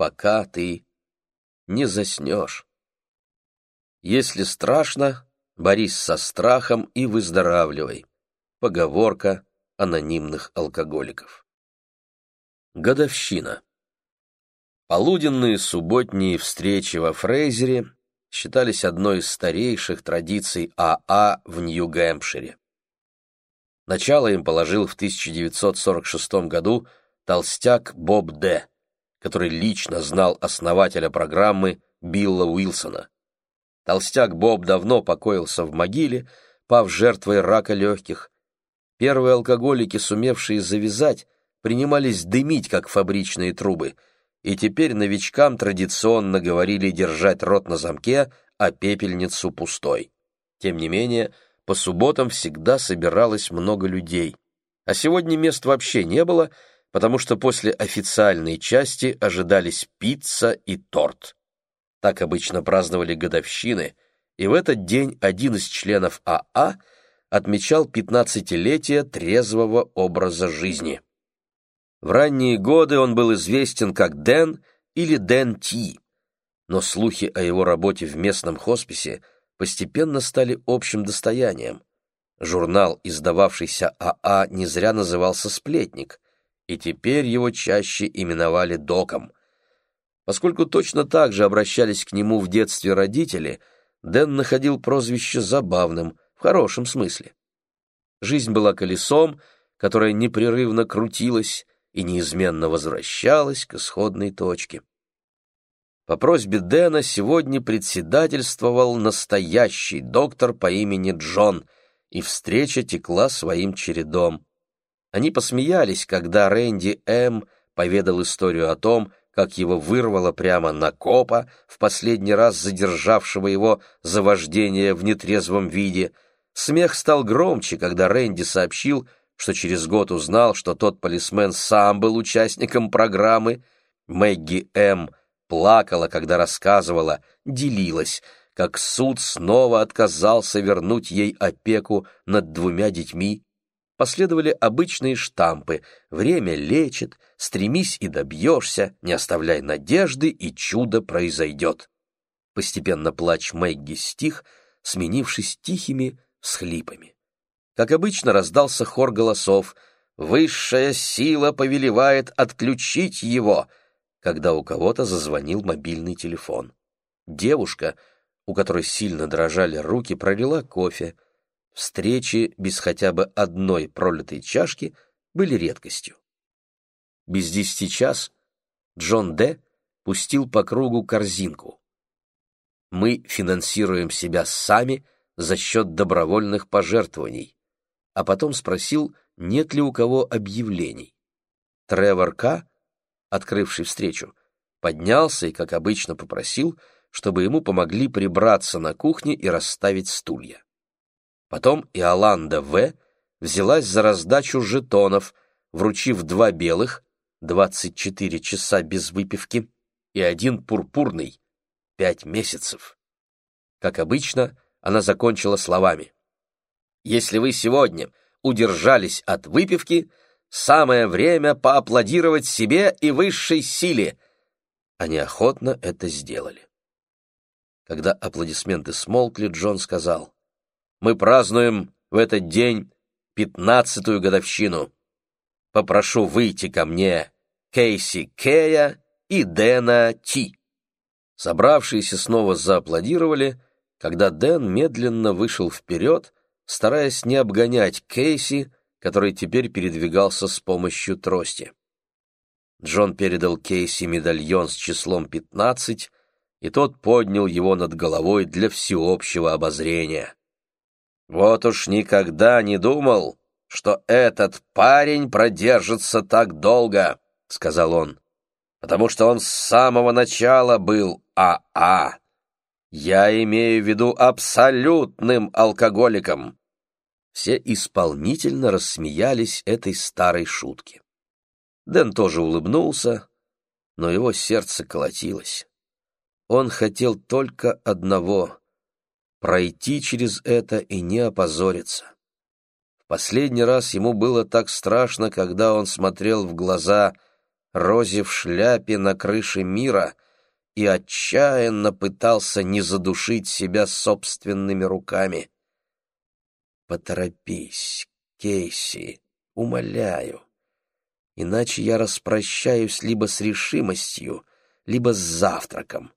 пока ты не заснешь. Если страшно, борись со страхом и выздоравливай. Поговорка анонимных алкоголиков. Годовщина. Полуденные субботние встречи во Фрейзере считались одной из старейших традиций АА а в Нью-Гэмпшире. Начало им положил в 1946 году толстяк Боб Д., который лично знал основателя программы Билла Уилсона. Толстяк Боб давно покоился в могиле, пав жертвой рака легких. Первые алкоголики, сумевшие завязать, принимались дымить, как фабричные трубы, и теперь новичкам традиционно говорили держать рот на замке, а пепельницу пустой. Тем не менее, по субботам всегда собиралось много людей. А сегодня мест вообще не было, потому что после официальной части ожидались пицца и торт. Так обычно праздновали годовщины, и в этот день один из членов АА а отмечал пятнадцатилетие трезвого образа жизни. В ранние годы он был известен как Дэн или Дэн Ти, но слухи о его работе в местном хосписе – постепенно стали общим достоянием. Журнал, издававшийся АА, а, не зря назывался «Сплетник», и теперь его чаще именовали «Доком». Поскольку точно так же обращались к нему в детстве родители, Дэн находил прозвище забавным, в хорошем смысле. Жизнь была колесом, которое непрерывно крутилось и неизменно возвращалось к исходной точке. По просьбе Дэна сегодня председательствовал настоящий доктор по имени Джон, и встреча текла своим чередом. Они посмеялись, когда Рэнди М. поведал историю о том, как его вырвало прямо на копа, в последний раз задержавшего его за вождение в нетрезвом виде. Смех стал громче, когда Рэнди сообщил, что через год узнал, что тот полисмен сам был участником программы. Мэгги М плакала, когда рассказывала, делилась, как суд снова отказался вернуть ей опеку над двумя детьми. Последовали обычные штампы «Время лечит», «Стремись и добьешься», «Не оставляй надежды» и «Чудо произойдет». Постепенно плач Мэгги стих, сменившись тихими всхлипами. Как обычно раздался хор голосов «Высшая сила повелевает отключить его», когда у кого-то зазвонил мобильный телефон. Девушка, у которой сильно дрожали руки, пролила кофе. Встречи без хотя бы одной пролитой чашки были редкостью. Без десяти час Джон Д. пустил по кругу корзинку. Мы финансируем себя сами за счет добровольных пожертвований, а потом спросил, нет ли у кого объявлений. Тревор К открывший встречу, поднялся и, как обычно, попросил, чтобы ему помогли прибраться на кухне и расставить стулья. Потом Иоланда В. взялась за раздачу жетонов, вручив два белых, 24 часа без выпивки, и один пурпурный, пять месяцев. Как обычно, она закончила словами. «Если вы сегодня удержались от выпивки, Самое время поаплодировать себе и высшей силе. Они охотно это сделали. Когда аплодисменты смолкли, Джон сказал, «Мы празднуем в этот день пятнадцатую годовщину. Попрошу выйти ко мне Кейси Кея и Дэна Ти». Собравшиеся снова зааплодировали, когда Дэн медленно вышел вперед, стараясь не обгонять Кейси, который теперь передвигался с помощью трости. Джон передал Кейси медальон с числом пятнадцать, и тот поднял его над головой для всеобщего обозрения. «Вот уж никогда не думал, что этот парень продержится так долго», — сказал он, «потому что он с самого начала был АА. А. Я имею в виду абсолютным алкоголиком все исполнительно рассмеялись этой старой шутке. Дэн тоже улыбнулся, но его сердце колотилось. Он хотел только одного — пройти через это и не опозориться. В последний раз ему было так страшно, когда он смотрел в глаза Рози в шляпе на крыше мира и отчаянно пытался не задушить себя собственными руками. «Поторопись, Кейси, умоляю, иначе я распрощаюсь либо с решимостью, либо с завтраком».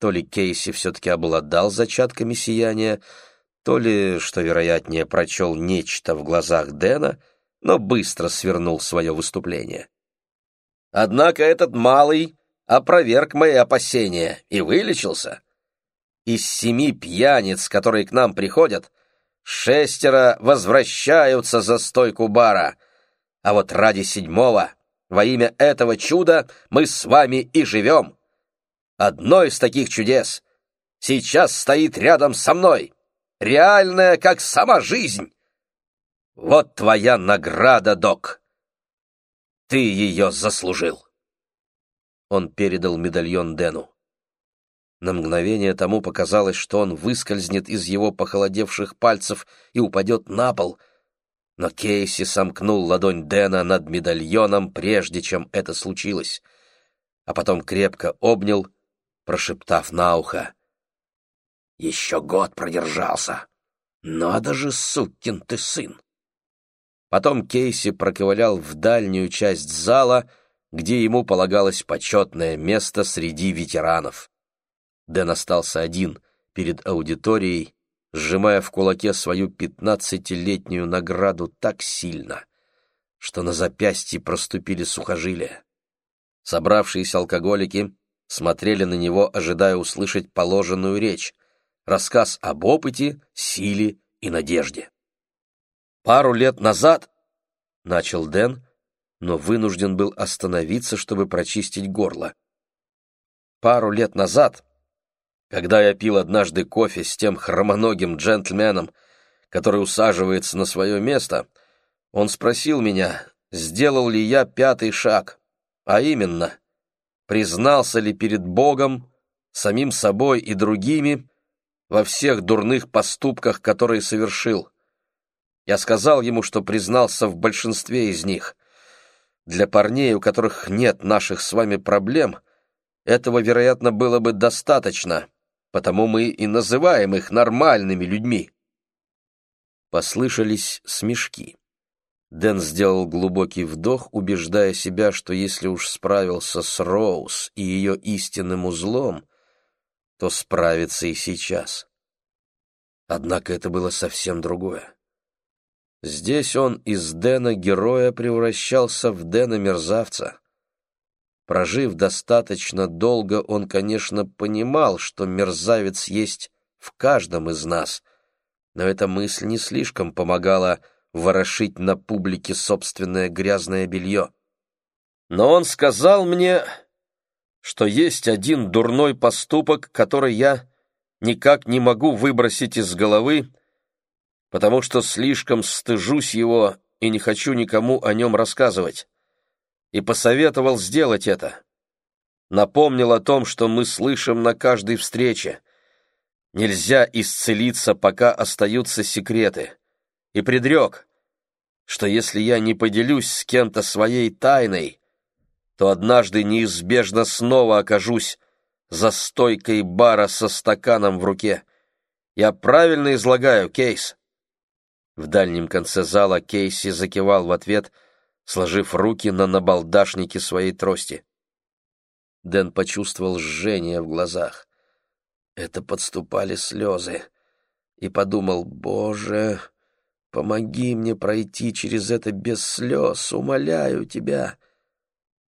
То ли Кейси все-таки обладал зачатками сияния, то ли, что вероятнее, прочел нечто в глазах Дэна, но быстро свернул свое выступление. Однако этот малый опроверг мои опасения и вылечился. Из семи пьяниц, которые к нам приходят, шестеро возвращаются за стойку бара, а вот ради седьмого, во имя этого чуда, мы с вами и живем. Одно из таких чудес сейчас стоит рядом со мной, реальная, как сама жизнь. Вот твоя награда, док. Ты ее заслужил. Он передал медальон Дэну. На мгновение тому показалось, что он выскользнет из его похолодевших пальцев и упадет на пол, но Кейси сомкнул ладонь Дэна над медальоном, прежде чем это случилось, а потом крепко обнял прошептав на ухо. «Еще год продержался. Надо же, сукин ты сын!» Потом Кейси проковылял в дальнюю часть зала, где ему полагалось почетное место среди ветеранов. Дэн остался один перед аудиторией, сжимая в кулаке свою пятнадцатилетнюю награду так сильно, что на запястье проступили сухожилия. Собравшиеся алкоголики смотрели на него, ожидая услышать положенную речь, рассказ об опыте, силе и надежде. «Пару лет назад», — начал Дэн, но вынужден был остановиться, чтобы прочистить горло. «Пару лет назад, когда я пил однажды кофе с тем хромоногим джентльменом, который усаживается на свое место, он спросил меня, сделал ли я пятый шаг, а именно, признался ли перед Богом, самим собой и другими во всех дурных поступках, которые совершил. Я сказал ему, что признался в большинстве из них. Для парней, у которых нет наших с вами проблем, этого, вероятно, было бы достаточно, потому мы и называем их нормальными людьми. Послышались смешки. Дэн сделал глубокий вдох, убеждая себя, что если уж справился с Роуз и ее истинным узлом, то справится и сейчас. Однако это было совсем другое. Здесь он из Дэна героя превращался в Дэна мерзавца. Прожив достаточно долго, он, конечно, понимал, что мерзавец есть в каждом из нас, но эта мысль не слишком помогала ворошить на публике собственное грязное белье. Но он сказал мне, что есть один дурной поступок, который я никак не могу выбросить из головы, потому что слишком стыжусь его и не хочу никому о нем рассказывать. И посоветовал сделать это. Напомнил о том, что мы слышим на каждой встрече. Нельзя исцелиться, пока остаются секреты и предрек, что если я не поделюсь с кем-то своей тайной, то однажды неизбежно снова окажусь за стойкой бара со стаканом в руке. Я правильно излагаю, Кейс?» В дальнем конце зала Кейси закивал в ответ, сложив руки на набалдашнике своей трости. Дэн почувствовал жжение в глазах. Это подступали слезы. И подумал, «Боже, Помоги мне пройти через это без слез, умоляю тебя.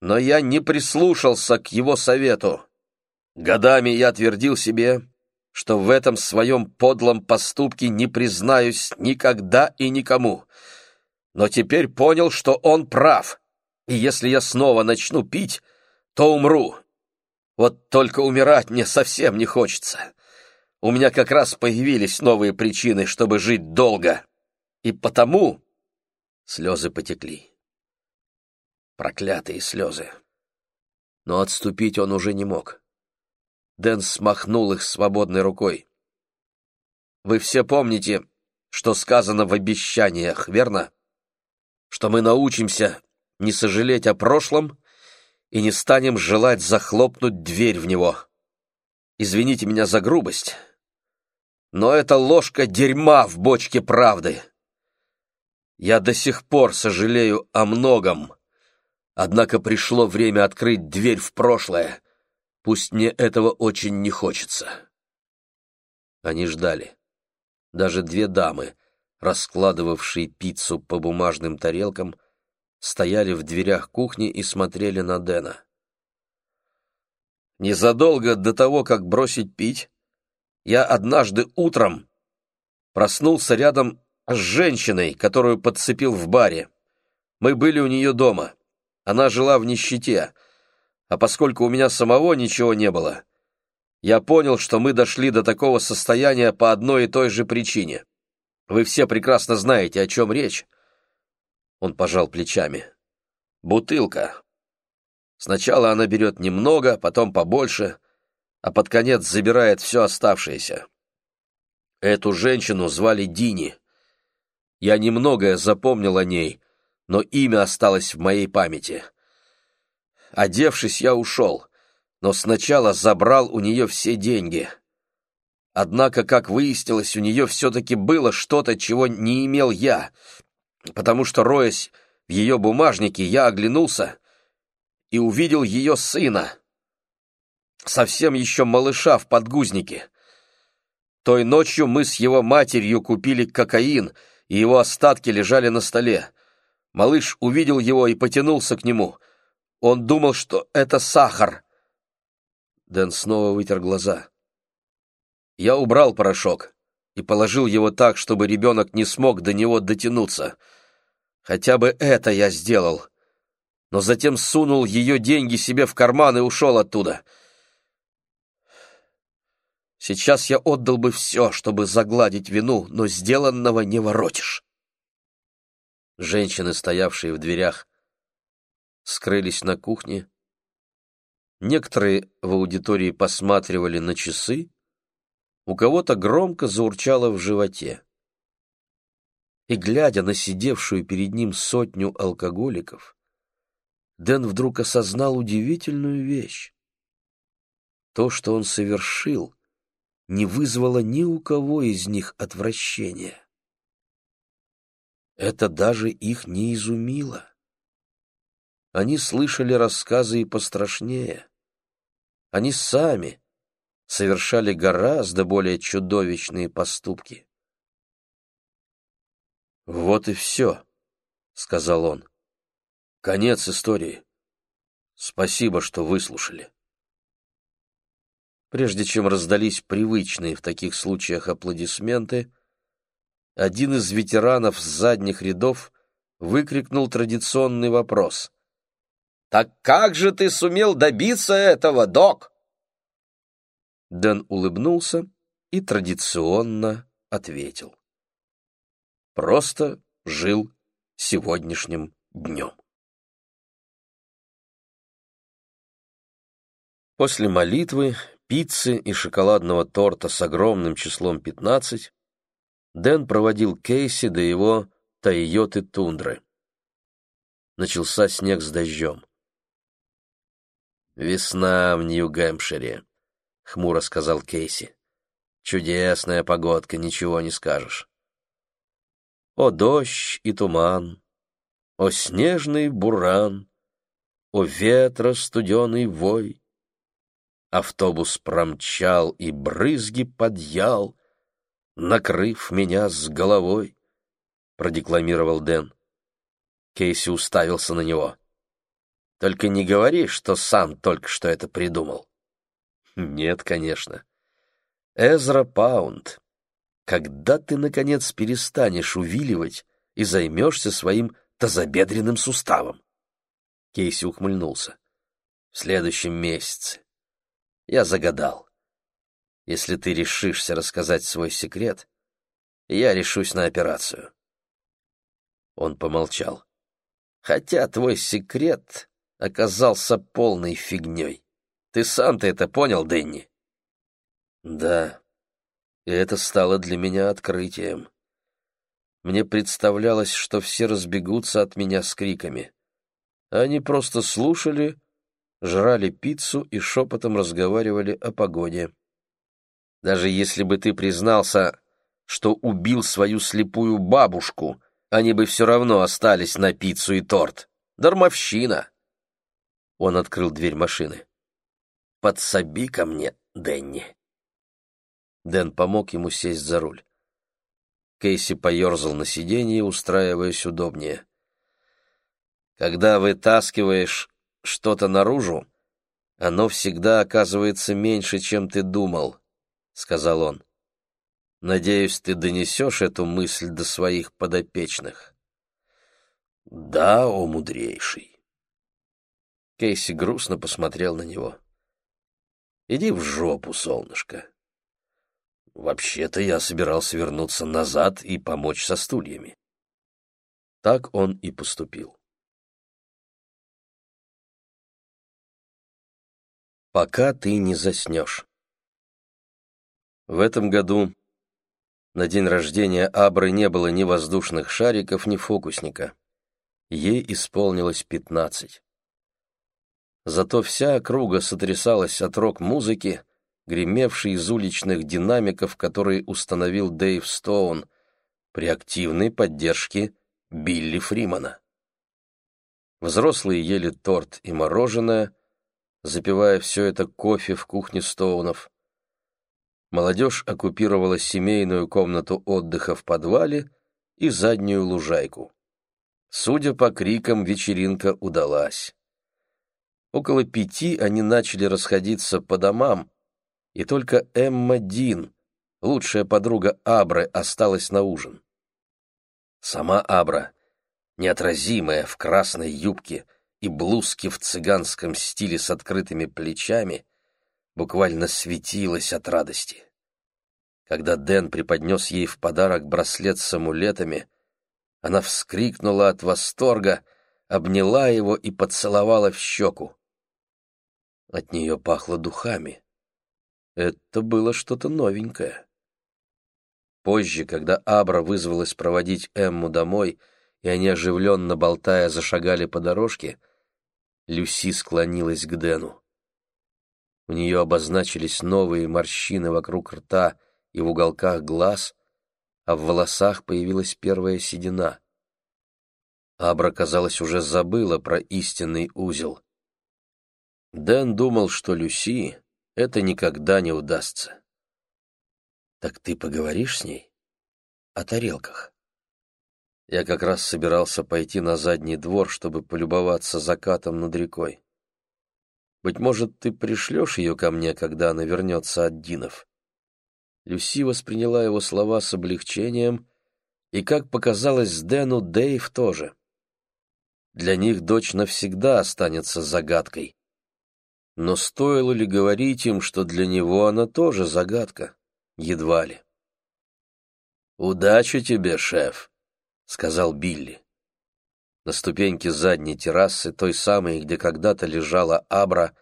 Но я не прислушался к его совету. Годами я твердил себе, что в этом своем подлом поступке не признаюсь никогда и никому. Но теперь понял, что он прав, и если я снова начну пить, то умру. Вот только умирать мне совсем не хочется. У меня как раз появились новые причины, чтобы жить долго. И потому слезы потекли. Проклятые слезы. Но отступить он уже не мог. Дэн смахнул их свободной рукой. «Вы все помните, что сказано в обещаниях, верно? Что мы научимся не сожалеть о прошлом и не станем желать захлопнуть дверь в него. Извините меня за грубость, но это ложка дерьма в бочке правды. Я до сих пор сожалею о многом, однако пришло время открыть дверь в прошлое, пусть мне этого очень не хочется. Они ждали. Даже две дамы, раскладывавшие пиццу по бумажным тарелкам, стояли в дверях кухни и смотрели на Дэна. Незадолго до того, как бросить пить, я однажды утром проснулся рядом с женщиной, которую подцепил в баре. Мы были у нее дома. Она жила в нищете, а поскольку у меня самого ничего не было, я понял, что мы дошли до такого состояния по одной и той же причине. Вы все прекрасно знаете, о чем речь. Он пожал плечами. Бутылка. Сначала она берет немного, потом побольше, а под конец забирает все оставшееся. Эту женщину звали Дини. Я немногое запомнил о ней, но имя осталось в моей памяти. Одевшись, я ушел, но сначала забрал у нее все деньги. Однако, как выяснилось, у нее все-таки было что-то, чего не имел я, потому что, роясь в ее бумажнике, я оглянулся и увидел ее сына, совсем еще малыша в подгузнике. Той ночью мы с его матерью купили кокаин, и его остатки лежали на столе. Малыш увидел его и потянулся к нему. Он думал, что это сахар. Дэн снова вытер глаза. Я убрал порошок и положил его так, чтобы ребенок не смог до него дотянуться. Хотя бы это я сделал. Но затем сунул ее деньги себе в карман и ушел оттуда. Сейчас я отдал бы все, чтобы загладить вину, но сделанного не воротишь. Женщины, стоявшие в дверях, скрылись на кухне. Некоторые в аудитории посматривали на часы, у кого-то громко заурчало в животе. И, глядя на сидевшую перед ним сотню алкоголиков, Дэн вдруг осознал удивительную вещь. То, что он совершил, не вызвало ни у кого из них отвращения. Это даже их не изумило. Они слышали рассказы и пострашнее. Они сами совершали гораздо более чудовищные поступки. «Вот и все», — сказал он. «Конец истории. Спасибо, что выслушали». Прежде чем раздались привычные в таких случаях аплодисменты, один из ветеранов с задних рядов выкрикнул традиционный вопрос. «Так как же ты сумел добиться этого, док?» Дэн улыбнулся и традиционно ответил. Просто жил сегодняшним днем. После молитвы, пиццы и шоколадного торта с огромным числом 15 Дэн проводил Кейси до его Тойоты Тундры. Начался снег с дождем. Весна в Нью-Гэмпшире. — хмуро сказал Кейси. «Чудесная погодка, ничего не скажешь». О дождь и туман, о снежный буран, О ветра студеный вой. Автобус промчал и брызги подъял, Накрыв меня с головой, — продекламировал Дэн. Кейси уставился на него. «Только не говори, что сам только что это придумал». Нет, конечно. Эзра Паунд, когда ты, наконец, перестанешь увиливать и займешься своим тазобедренным суставом? Кейси ухмыльнулся. В следующем месяце. Я загадал. Если ты решишься рассказать свой секрет, я решусь на операцию. Он помолчал. Хотя твой секрет оказался полной фигней. Ты сам-то это понял, Дэнни? Да. И это стало для меня открытием. Мне представлялось, что все разбегутся от меня с криками. Они просто слушали жрали пиццу и шепотом разговаривали о погоде. Даже если бы ты признался, что убил свою слепую бабушку, они бы все равно остались на пиццу и торт. Дармовщина. Он открыл дверь машины. «Подсоби ко мне, Дэнни». Дэн помог ему сесть за руль. Кейси поерзал на сиденье, устраиваясь удобнее. «Когда вытаскиваешь что-то наружу, оно всегда оказывается меньше, чем ты думал», — сказал он. «Надеюсь, ты донесешь эту мысль до своих подопечных». «Да, о мудрейший». Кейси грустно посмотрел на него. «Иди в жопу, солнышко». Вообще-то я собирался вернуться назад и помочь со стульями. Так он и поступил. Пока ты не заснешь. В этом году на день рождения Абры не было ни воздушных шариков, ни фокусника. Ей исполнилось пятнадцать. Зато вся округа сотрясалась от рок-музыки, гремевший из уличных динамиков, которые установил Дэйв Стоун при активной поддержке Билли Фримана. Взрослые ели торт и мороженое, запивая все это кофе в кухне Стоунов. Молодежь оккупировала семейную комнату отдыха в подвале и заднюю лужайку. Судя по крикам, вечеринка удалась. Около пяти они начали расходиться по домам, и только Эмма Дин, лучшая подруга Абры, осталась на ужин. Сама Абра, неотразимая в красной юбке и блузке в цыганском стиле с открытыми плечами, буквально светилась от радости. Когда Дэн преподнес ей в подарок браслет с амулетами, она вскрикнула от восторга, обняла его и поцеловала в щеку. От нее пахло духами. Это было что-то новенькое. Позже, когда Абра вызвалась проводить Эмму домой, и они, оживленно болтая, зашагали по дорожке, Люси склонилась к Дэну. У нее обозначились новые морщины вокруг рта и в уголках глаз, а в волосах появилась первая седина. Абра, казалось, уже забыла про истинный узел. Дэн думал, что Люси это никогда не удастся. Так ты поговоришь с ней? О тарелках. Я как раз собирался пойти на задний двор, чтобы полюбоваться закатом над рекой. Быть может, ты пришлешь ее ко мне, когда она вернется от Динов. Люси восприняла его слова с облегчением, и, как показалось Дэну, Дэйв тоже. Для них дочь навсегда останется загадкой. Но стоило ли говорить им, что для него она тоже загадка? Едва ли. «Удачи тебе, шеф», — сказал Билли. На ступеньке задней террасы, той самой, где когда-то лежала Абра,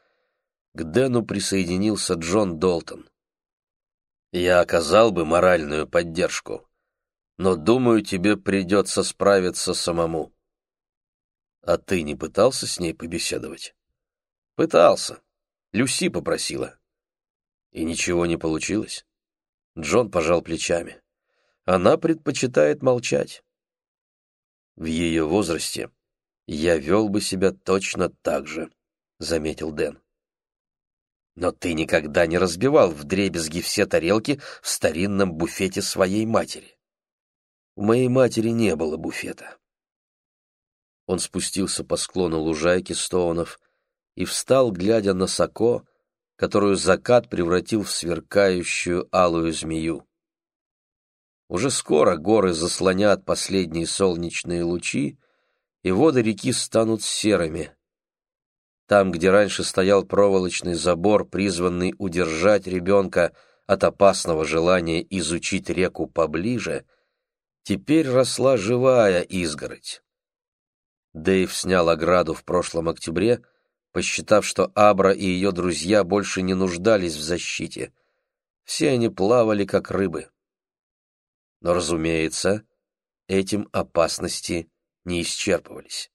к Дэну присоединился Джон Долтон. «Я оказал бы моральную поддержку, но, думаю, тебе придется справиться самому». «А ты не пытался с ней побеседовать?» Пытался. Люси попросила. И ничего не получилось. Джон пожал плечами. Она предпочитает молчать. В ее возрасте я вел бы себя точно так же, заметил Дэн. Но ты никогда не разбивал вдребезги все тарелки в старинном буфете своей матери. У моей матери не было буфета. Он спустился по склону лужайки Стоунов, и встал, глядя на Соко, которую закат превратил в сверкающую алую змею. Уже скоро горы заслонят последние солнечные лучи, и воды реки станут серыми. Там, где раньше стоял проволочный забор, призванный удержать ребенка от опасного желания изучить реку поближе, теперь росла живая изгородь. Дэйв снял ограду в прошлом октябре, посчитав, что Абра и ее друзья больше не нуждались в защите. Все они плавали, как рыбы. Но, разумеется, этим опасности не исчерпывались.